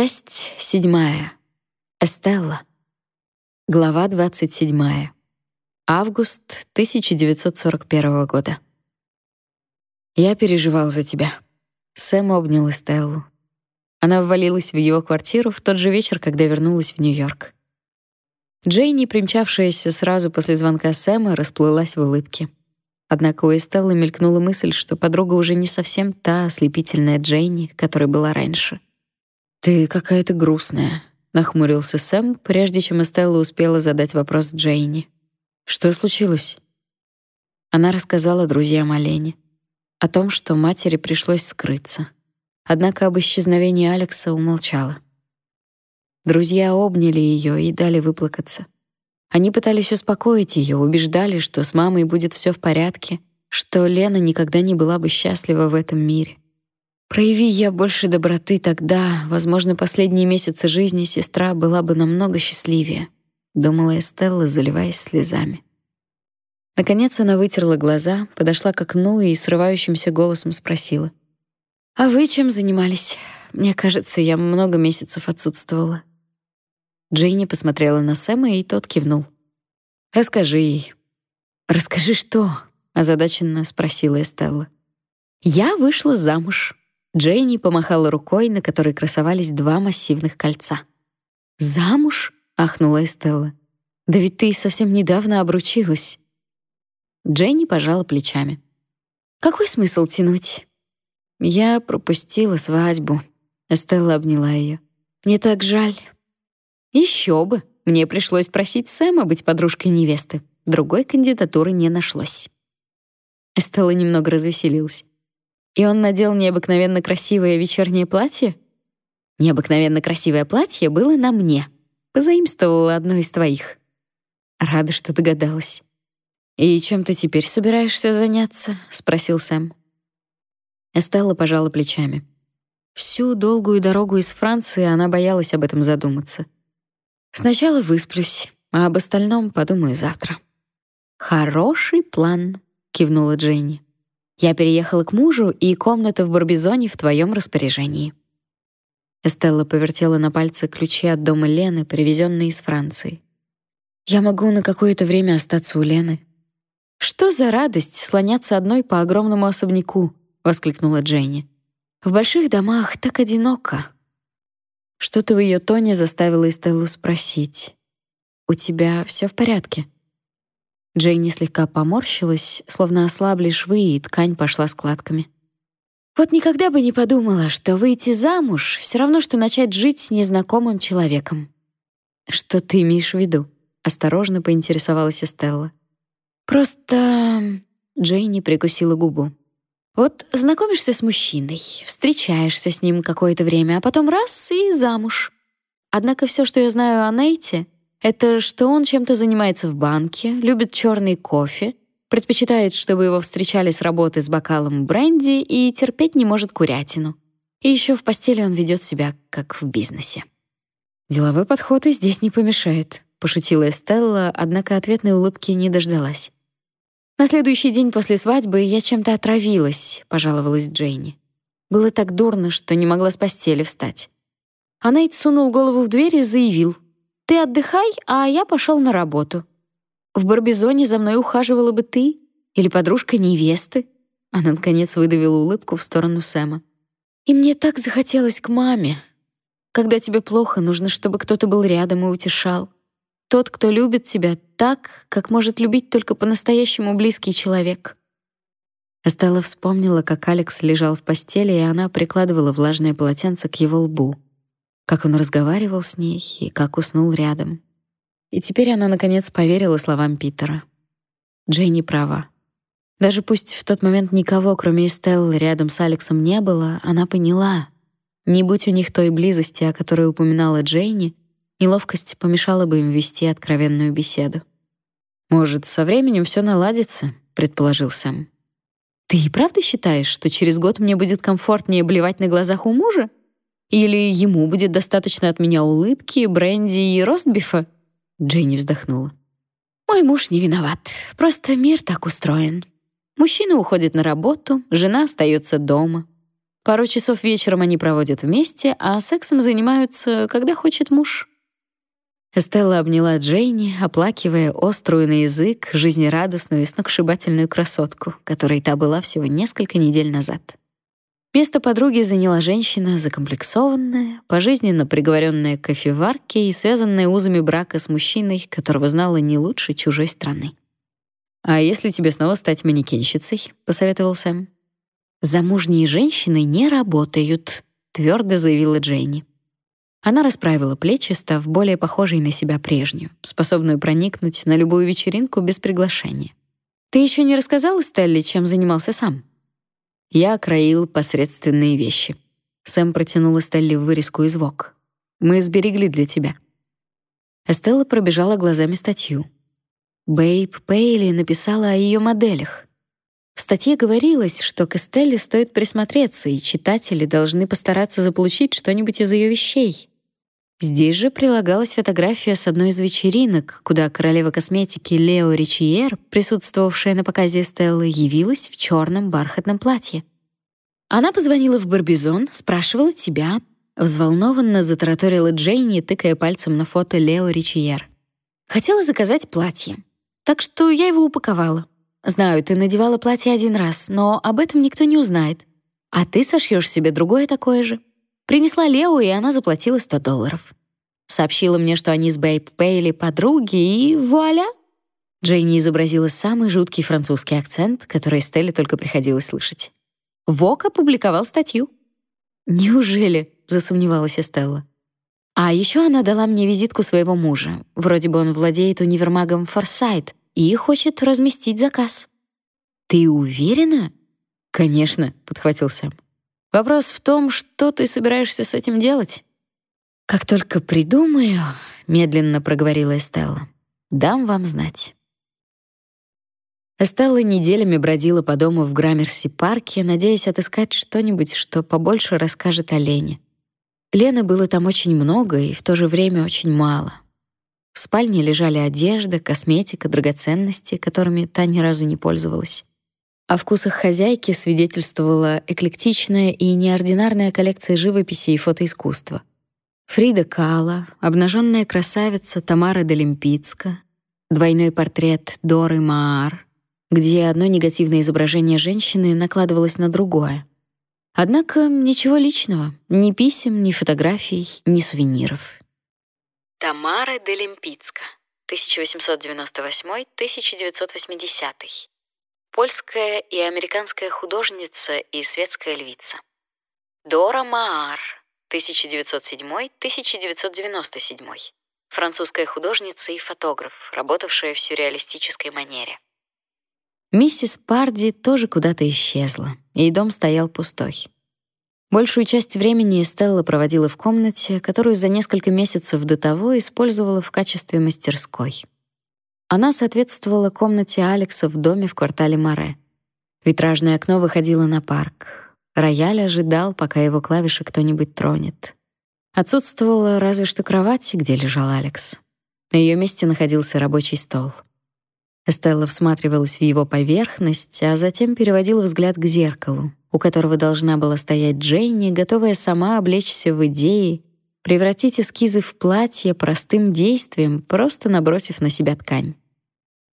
Часть седьмая. Эстелла. Глава двадцать седьмая. Август 1941 года. Я переживал за тебя. Сэм обнял Эстеллу. Она ввалилась в его квартиру в тот же вечер, когда вернулась в Нью-Йорк. Джейни, примчавшаяся сразу после звонка Сэма, расплылась в улыбке. Однако у Эстеллы мелькнула мысль, что подруга уже не совсем та ослепительная Джейни, которой была раньше. «Ты какая-то грустная», — нахмурился Сэм, прежде чем Эстелла успела задать вопрос Джейни. «Что случилось?» Она рассказала друзьям о Лене, о том, что матери пришлось скрыться. Однако об исчезновении Алекса умолчала. Друзья обняли ее и дали выплакаться. Они пытались успокоить ее, убеждали, что с мамой будет все в порядке, что Лена никогда не была бы счастлива в этом мире. Прояви я больше доброты тогда, возможно, последние месяцы жизни сестра была бы намного счастливее, думала Эстелла, заливаясь слезами. Наконец она вытерла глаза, подошла к окну и срывающимся голосом спросила: "А вы чем занимались? Мне кажется, я много месяцев отсутствовала". Джейни посмотрела на Сэма, и тот кивнул. «Расскажи ей». «Расскажи что?» — озадаченно спросила Эстелла. «Я вышла замуж». Джейни помахала рукой, на которой красовались два массивных кольца. «Замуж?» — ахнула Эстелла. «Да ведь ты совсем недавно обручилась». Джейни пожала плечами. «Какой смысл тянуть?» «Я пропустила свадьбу», — Эстелла обняла ее. «Мне так жаль». Еще бы. Мне пришлось просить Сэма быть подружкой невесты. Другой кандидатуры не нашлось. Эстелла немного развеселилась. И он надел необыкновенно красивое вечернее платье? Необыкновенно красивое платье было на мне. Позаимствовала одно из твоих. Рада, что догадалась. «И чем ты теперь собираешься заняться?» — спросил Сэм. Эстелла пожала плечами. Всю долгую дорогу из Франции она боялась об этом задуматься — Сначала высплюсь, а об остальном подумаю завтра. Хороший план, кивнула Дженни. Я переехала к мужу, и комната в Барбизоне в твоем распоряжении. Эстелла повертела на пальце ключи от дома Лены, привезенные из Франции. Я могу на какое-то время остаться у Лены. Что за радость слоняться одной по огромному особняку, воскликнула Дженни. В больших домах так одиноко. Что-то в ее тоне заставило Эстеллу спросить: "У тебя все в порядке?" Джейни слегка поморщилась, словно ослабли швы, и ткань пошла складками. Вот никогда бы не подумала, что выйти замуж все равно что начать жить с незнакомым человеком. Что ты имеешь в виду? осторожно поинтересовалась Эстелла. Просто Джейни прикусила губу. Вот знакомишься с мужчиной, встречаешься с ним какое-то время, а потом раз и замуж. Однако все, что я знаю о Нейте, это что он чем-то занимается в банке, любит черный кофе, предпочитает, чтобы его встречали с работы с бокалом бренди и терпеть не может курятину. И еще в постели он ведет себя как в бизнесе. Деловой подход и здесь не помешает, пошутила Эстелла, однако ответной улыбки не дождалась. На следующий день после свадьбы я чем-то отравилась, пожаловалась Джейни. Было так дурно, что не могла с постели встать. А Нейт сунул голову в дверь и заявил: "Ты отдыхай, а я пошел на работу. В Барбизоне за мной ухаживала бы ты или подружка невесты". Она наконец выдавила улыбку в сторону Сэма. И мне так захотелось к маме. Когда тебе плохо, нужно, чтобы кто-то был рядом и утешал. Тот, кто любит тебя так, как может любить только по-настоящему близкий человек. Стелла вспомнила, как Алекс лежал в постели, и она прикладывала влажное полотенце к его лбу, как он разговаривал с ней и как уснул рядом. И теперь она наконец поверила словам Питера. Джейни права. Даже пусть в тот момент никого, кроме Эстеллы, рядом с Алексом не было, она поняла. Не будь у них той близости, о которой упоминала Джейни, Неловкость помешала бы им вести откровенную беседу. Может, со временем все наладится, предположил Сэм. Ты и правда считаешь, что через год мне будет комфортнее блевать на глазах у мужа? Или ему будет достаточно от меня улыбки, бренди и ростбифа? Джейни вздохнула. Мой муж не виноват. Просто мир так устроен. Мужчина уходит на работу, жена остается дома. Пару часов вечером они проводят вместе, а сексом занимаются, когда хочет муж. Эстелла обняла Джейни, оплакивая острую на язык, жизнерадостную и сногсшибательную красотку, которой та была всего несколько недель назад. Место подруги заняла женщина, закомплексованная, пожизненно приговоренная к кофеварке и связанная узами брака с мужчиной, которого знала не лучше чужой страны. «А если тебе снова стать манекенщицей?» — посоветовал Сэм. «Замужние женщины не работают», — твердо заявила Джейни. Она расправила плечи, став более похожей на себя прежнюю, способную проникнуть на любую вечеринку без приглашения. «Ты еще не рассказал Стелле, чем занимался сам?» Я кроил посредственные вещи. Сэм протянул Стелле вырезку из ВОК. «Мы сберегли для тебя». Эстелла пробежала глазами статью. Бэйб Пейли написала о ее моделях. В статье говорилось, что к Эстелле стоит присмотреться, и читатели должны постараться заполучить что-нибудь из ее вещей. Здесь же прилагалась фотография с одной из вечеринок, куда королева косметики Лео Ричиер, присутствовавшая на показе Эстеллы, явилась в черном бархатном платье. Она позвонила в Барбизон, спрашивала тебя, взволнованно затараторила Джейни, тыкая пальцем на фото Лео Ричиер. Хотела заказать платье. Так что я его упаковала. Знаю, ты надевала платье один раз, но об этом никто не узнает. А ты сошьешь себе другое такое же. Принесла Лео, и она заплатила 100 долларов. Сообщила мне, что они с Бэйб Пейли подруги, и вуаля! Джейни изобразила самый жуткий французский акцент, который Стелле только приходилось слышать. Вок опубликовал статью. «Неужели?» — засомневалась Эстелла. А еще она дала мне визитку своего мужа. Вроде бы он владеет универмагом «Форсайт», и хочет разместить заказ. Ты уверена? Конечно, подхватил Сэм. Вопрос в том, что ты собираешься с этим делать. Как только придумаю, медленно проговорила Эстелла. Дам вам знать. Эстелла неделями бродила по дому в Граммерси-парке, надеясь отыскать что-нибудь, что побольше расскажет о Лене. Лены было там очень много и в то же время очень мало. В спальне лежали одежда, косметика, драгоценности, которыми та ни разу не пользовалась. О вкусах хозяйки свидетельствовала эклектичная и неординарная коллекция живописи и фотоискусства. Фрида Кала, обнаженная красавица Тамара Делимпицка, двойной портрет Доры Маар, где одно негативное изображение женщины накладывалось на другое. Однако ничего личного, ни писем, ни фотографий, ни сувениров. Тамара де Лимпицка, 1898-1980. Польская и американская художница и светская львица. Дора Маар, 1907-1997. Французская художница и фотограф, работавшая в сюрреалистической манере. Миссис Парди тоже куда-то исчезла, и дом стоял пустой. Большую часть времени Стелла проводила в комнате, которую за несколько месяцев до того использовала в качестве мастерской. Она соответствовала комнате Алекса в доме в квартале Море. Витражное окно выходило на парк. Рояль ожидал, пока его клавиши кто-нибудь тронет. Отсутствовала разве что кровать, где лежал Алекс. На ее месте находился рабочий стол. Эстелла всматривалась в его поверхность, а затем переводила взгляд к зеркалу, у которого должна была стоять Джейни, готовая сама облечься в идеи, превратить эскизы в платье простым действием, просто набросив на себя ткань.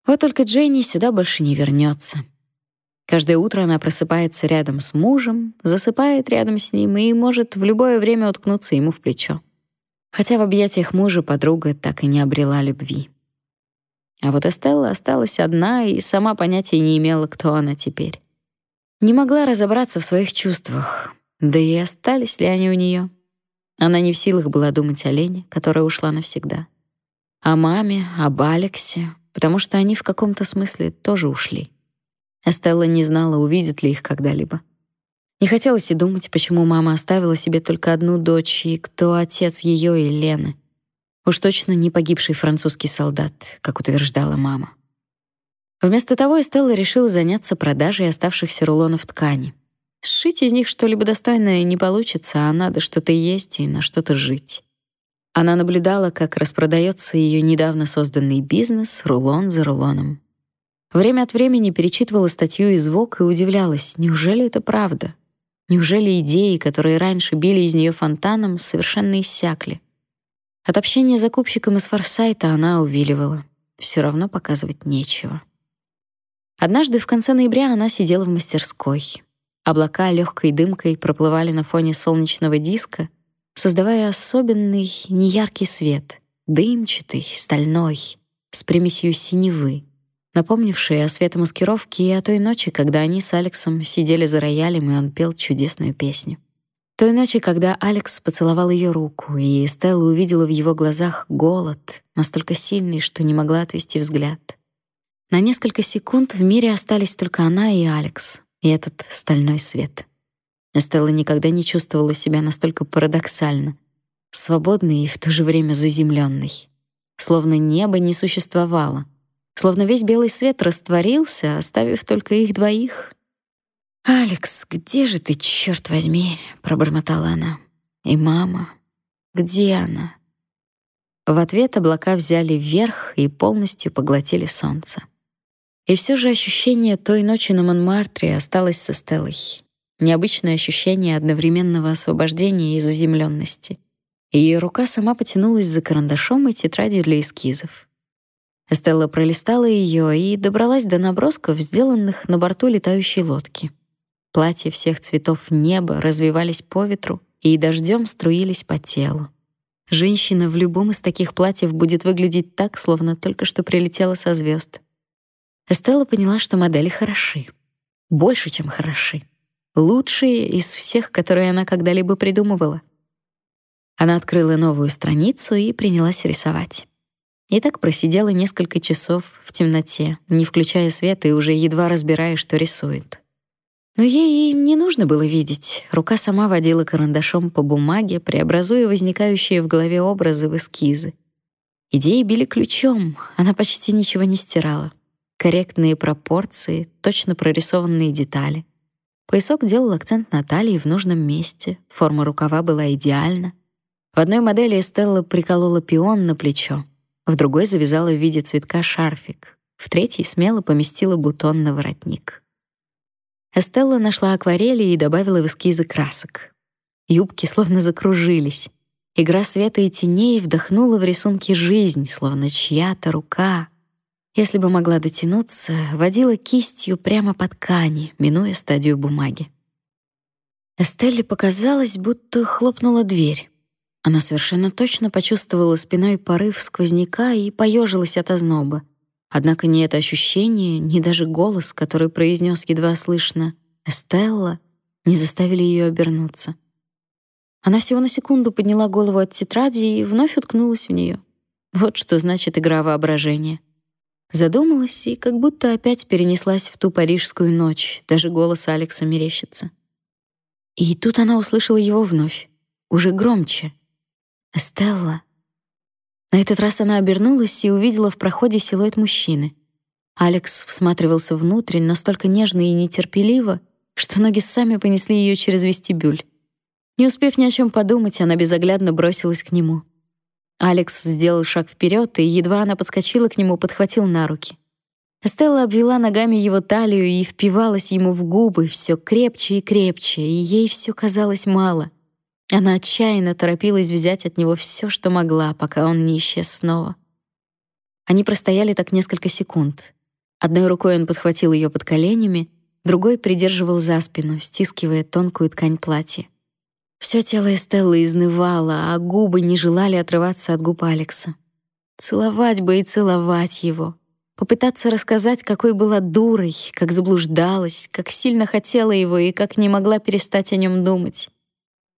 Вот только Джейни сюда больше не вернется. Каждое утро она просыпается рядом с мужем, засыпает рядом с ним и может в любое время уткнуться ему в плечо. Хотя в объятиях мужа подруга так и не обрела любви. А вот Эстелла осталась одна и сама понятия не имела, кто она теперь. Не могла разобраться в своих чувствах, да и остались ли они у нее. Она не в силах была думать о Лене, которая ушла навсегда. О маме, об Алексе, потому что они в каком-то смысле тоже ушли. Эстелла не знала, увидит ли их когда-либо. Не хотелось и думать, почему мама оставила себе только одну дочь и кто отец ее и Лены. Уж точно не погибший французский солдат, как утверждала мама. Вместо того Эстелла решила заняться продажей оставшихся рулонов ткани. Сшить из них что-либо достойное не получится, а надо что-то есть и на что-то жить. Она наблюдала, как распродается ее недавно созданный бизнес рулон за рулоном. Время от времени перечитывала статью из Vogue и удивлялась, неужели это правда? Неужели идеи, которые раньше били из нее фонтаном, совершенно иссякли? От общения с закупщиком из Форсайта она увиливала. Все равно показывать нечего. Однажды в конце ноября она сидела в мастерской. Облака легкой дымкой проплывали на фоне солнечного диска, создавая особенный неяркий свет, дымчатый, стальной, с примесью синевы, напомнивший о светомаскировке и о той ночи, когда они с Алексом сидели за роялем, и он пел чудесную песню. Той ночи, когда Алекс поцеловал ее руку, и Стелла увидела в его глазах голод, настолько сильный, что не могла отвести взгляд. На несколько секунд в мире остались только она и Алекс, и этот стальной свет. Стелла никогда не чувствовала себя настолько парадоксально, свободной и в то же время заземленной. Словно небо не существовало, словно весь белый свет растворился, оставив только их двоих. «Алекс, где же ты, черт возьми?» — пробормотала она. «И мама? Где она?» В ответ облака взяли вверх и полностью поглотили солнце. И все же ощущение той ночи на Монмартре осталось со Стеллой. Необычное ощущение одновременного освобождения и заземленности. Ее рука сама потянулась за карандашом и тетрадью для эскизов. Стелла пролистала ее и добралась до набросков, сделанных на борту летающей лодки. Платья всех цветов неба развивались по ветру и дождем струились по телу. Женщина в любом из таких платьев будет выглядеть так, словно только что прилетела со звезд. Эстелла поняла, что модели хороши. Больше, чем хороши. Лучшие из всех, которые она когда-либо придумывала. Она открыла новую страницу и принялась рисовать. И так просидела несколько часов в темноте, не включая света и уже едва разбирая, что рисует. Но ей не нужно было видеть. Рука сама водила карандашом по бумаге, преобразуя возникающие в голове образы в эскизы. Идеи били ключом, она почти ничего не стирала корректные пропорции, точно прорисованные детали. Поясок делал акцент на талии в нужном месте, форма рукава была идеальна. В одной модели Эстелла приколола пион на плечо, в другой завязала в виде цветка шарфик, в третьей смело поместила бутон на воротник. Эстелла нашла акварели и добавила в эскизы красок. Юбки словно закружились. Игра света и теней вдохнула в рисунки жизнь, словно чья-то рука если бы могла дотянуться, водила кистью прямо по ткани, минуя стадию бумаги. Эстелле показалось, будто хлопнула дверь. Она совершенно точно почувствовала спиной порыв сквозняка и поежилась от озноба. Однако ни это ощущение, ни даже голос, который произнес едва слышно «Эстелла», не заставили ее обернуться. Она всего на секунду подняла голову от тетради и вновь уткнулась в нее. Вот что значит игра воображения. Задумалась и как будто опять перенеслась в ту парижскую ночь, даже голос Алекса мерещится. И тут она услышала его вновь, уже громче. «Эстелла». На этот раз она обернулась и увидела в проходе силуэт мужчины. Алекс всматривался внутрь настолько нежно и нетерпеливо, что ноги сами понесли ее через вестибюль. Не успев ни о чем подумать, она безоглядно бросилась к нему — Алекс сделал шаг вперед, и едва она подскочила к нему, подхватил на руки. Стелла обвела ногами его талию и впивалась ему в губы все крепче и крепче, и ей все казалось мало. Она отчаянно торопилась взять от него все, что могла, пока он не исчез снова. Они простояли так несколько секунд. Одной рукой он подхватил ее под коленями, другой придерживал за спину, стискивая тонкую ткань платья. Все тело Эстеллы изнывало, а губы не желали отрываться от губ Алекса. Целовать бы и целовать его. Попытаться рассказать, какой была дурой, как заблуждалась, как сильно хотела его и как не могла перестать о нем думать.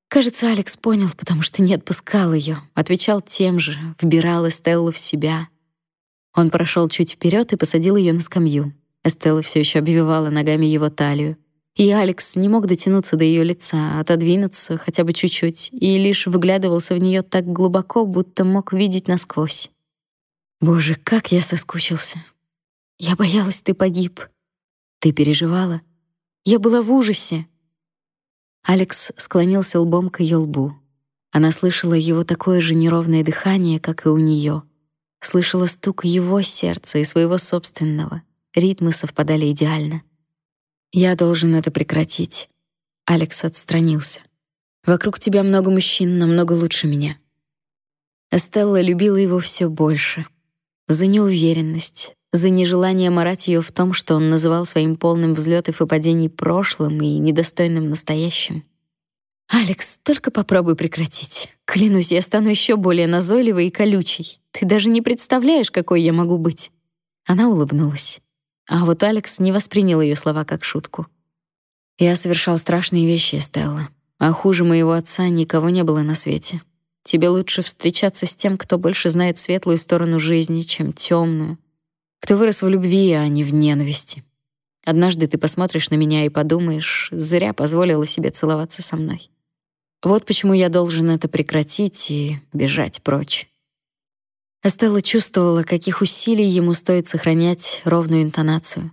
Кажется, Алекс понял, потому что не отпускал ее, отвечал тем же, вбирал Эстеллу в себя. Он прошел чуть вперед и посадил ее на скамью. Эстелла все еще обвивала ногами его талию. И Алекс не мог дотянуться до ее лица, отодвинуться хотя бы чуть-чуть, и лишь выглядывался в нее так глубоко, будто мог видеть насквозь. Боже, как я соскучился. Я боялась, ты погиб. Ты переживала? Я была в ужасе. Алекс склонился лбом к ее лбу. Она слышала его такое же неровное дыхание, как и у нее. Слышала стук его сердца и своего собственного. Ритмы совпадали идеально. Я должен это прекратить. Алекс отстранился. Вокруг тебя много мужчин, намного лучше меня. Эстелла любила его все больше. За неуверенность, за нежелание марать ее в том, что он называл своим полным взлетов и падений прошлым и недостойным настоящим. Алекс, только попробуй прекратить. Клянусь, я стану еще более назойливой и колючей. Ты даже не представляешь, какой я могу быть. Она улыбнулась. А вот Алекс не воспринял ее слова как шутку. Я совершал страшные вещи, Стелла. А хуже моего отца никого не было на свете. Тебе лучше встречаться с тем, кто больше знает светлую сторону жизни, чем темную, кто вырос в любви, а не в ненависти. Однажды ты посмотришь на меня и подумаешь, зря позволила себе целоваться со мной. Вот почему я должен это прекратить и бежать прочь. Эстелла чувствовала, каких усилий ему стоит сохранять ровную интонацию.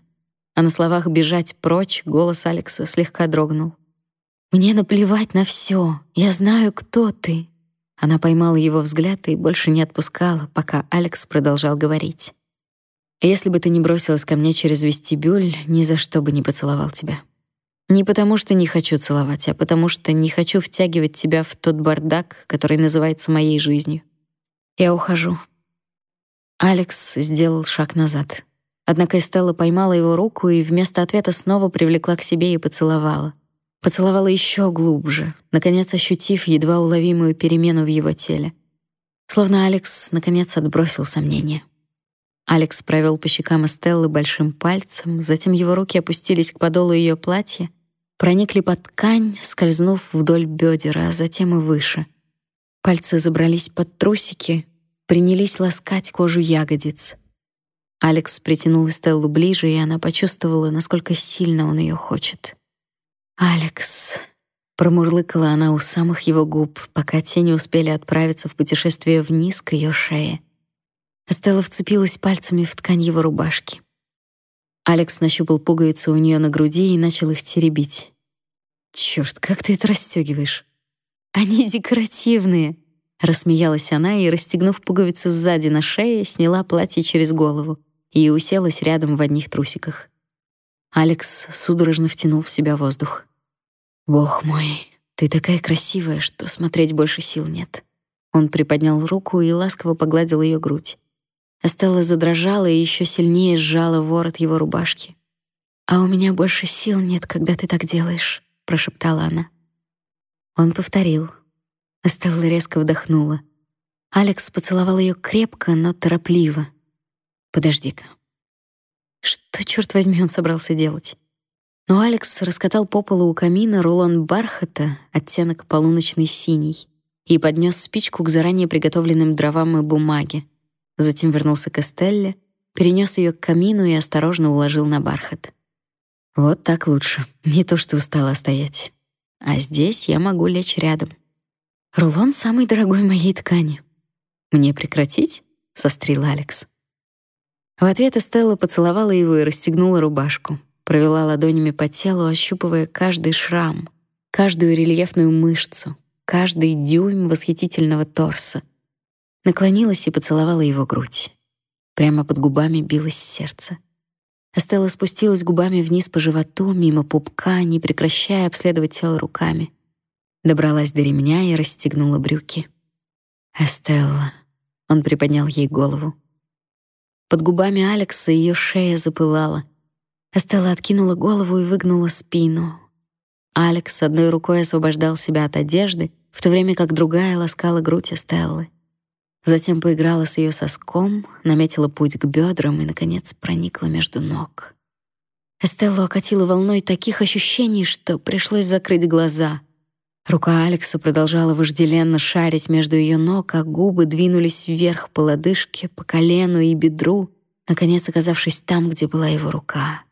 А на словах «бежать прочь» голос Алекса слегка дрогнул. Мне наплевать на все. Я знаю, кто ты. Она поймала его взгляд и больше не отпускала, пока Алекс продолжал говорить. Если бы ты не бросилась ко мне через вестибюль, ни за что бы не поцеловал тебя. Не потому что не хочу целовать, а потому что не хочу втягивать тебя в тот бардак, который называется моей жизнью. Я ухожу. Алекс сделал шаг назад. Однако Эстелла поймала его руку и вместо ответа снова привлекла к себе и поцеловала. Поцеловала еще глубже, наконец ощутив едва уловимую перемену в его теле. Словно Алекс наконец отбросил сомнения. Алекс провел по щекам Эстеллы большим пальцем, затем его руки опустились к подолу ее платья, проникли под ткань, скользнув вдоль бедер, а затем и выше. Пальцы забрались под трусики, принялись ласкать кожу ягодиц. Алекс притянул Эстеллу ближе, и она почувствовала, насколько сильно он ее хочет. «Алекс», — промурлыкала она у самых его губ, пока тени успели отправиться в путешествие вниз к ее шее. Стелла вцепилась пальцами в ткань его рубашки. Алекс нащупал пуговицы у нее на груди и начал их теребить. «Чёрт, как ты это расстёгиваешь?» «Они декоративные», — рассмеялась она и, расстегнув пуговицу сзади на шее, сняла платье через голову и уселась рядом в одних трусиках. Алекс судорожно втянул в себя воздух. Бог мой, ты такая красивая, что смотреть больше сил нет. Он приподнял руку и ласково погладил ее грудь. Эстелла задрожала и еще сильнее сжала ворот его рубашки. А у меня больше сил нет, когда ты так делаешь, прошептала она. Он повторил. Эстелла резко вдохнула. Алекс поцеловал ее крепко, но торопливо. Подожди-ка. Что, черт возьми, он собрался делать? Но Алекс раскатал по полу у камина рулон бархата, оттенок полуночный синий, и поднес спичку к заранее приготовленным дровам и бумаге. Затем вернулся к Эстелле, перенес ее к камину и осторожно уложил на бархат. Вот так лучше. Не то, что устала стоять. А здесь я могу лечь рядом. Рулон самый дорогой моей ткани. Мне прекратить? сострил Алекс. В ответ Эстелла поцеловала его и расстегнула рубашку, провела ладонями по телу, ощупывая каждый шрам, каждую рельефную мышцу, каждый дюйм восхитительного торса. Наклонилась и поцеловала его грудь. Прямо под губами билось сердце. Эстелла спустилась губами вниз по животу, мимо пупка, не прекращая обследовать тело руками. Добралась до ремня и расстегнула брюки. «Эстелла», — он приподнял ей голову. Под губами Алекса ее шея запылала. Эстелла откинула голову и выгнула спину. Алекс одной рукой освобождал себя от одежды, в то время как другая ласкала грудь Эстеллы. Затем поиграла с ее соском, наметила путь к бедрам и, наконец, проникла между ног. Эстеллу окатила волной таких ощущений, что пришлось закрыть глаза. Рука Алекса продолжала вожделенно шарить между ее ног, а губы двинулись вверх по лодыжке, по колену и бедру, наконец оказавшись там, где была его рука.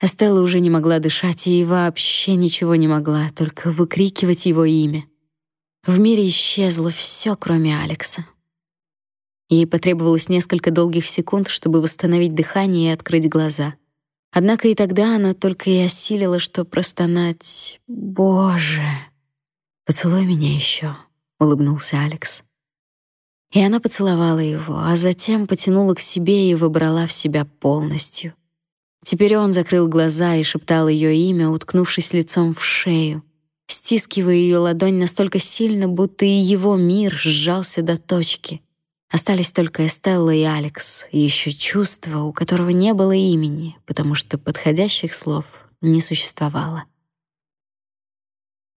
Эстелла уже не могла дышать и вообще ничего не могла, только выкрикивать его имя. В мире исчезло все, кроме Алекса. Ей потребовалось несколько долгих секунд, чтобы восстановить дыхание и открыть глаза. Однако и тогда она только и осилила, что простонать «Боже!» «Поцелуй меня еще», — улыбнулся Алекс. И она поцеловала его, а затем потянула к себе и выбрала в себя полностью. Теперь он закрыл глаза и шептал ее имя, уткнувшись лицом в шею. стискивая ее ладонь настолько сильно, будто и его мир сжался до точки. Остались только Эстелла и Алекс, и еще чувство, у которого не было имени, потому что подходящих слов не существовало.